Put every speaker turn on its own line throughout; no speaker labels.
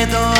secreto.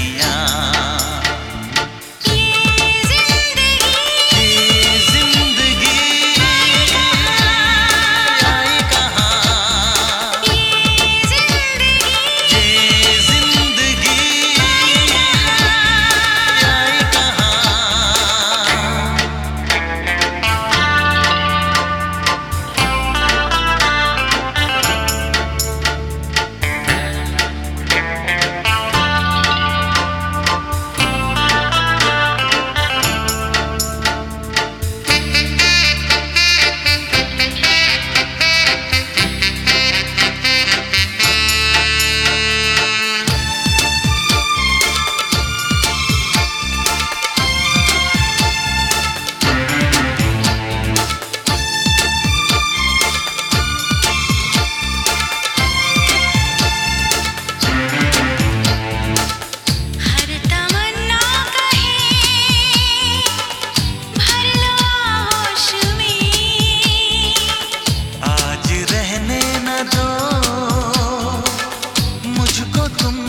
tutum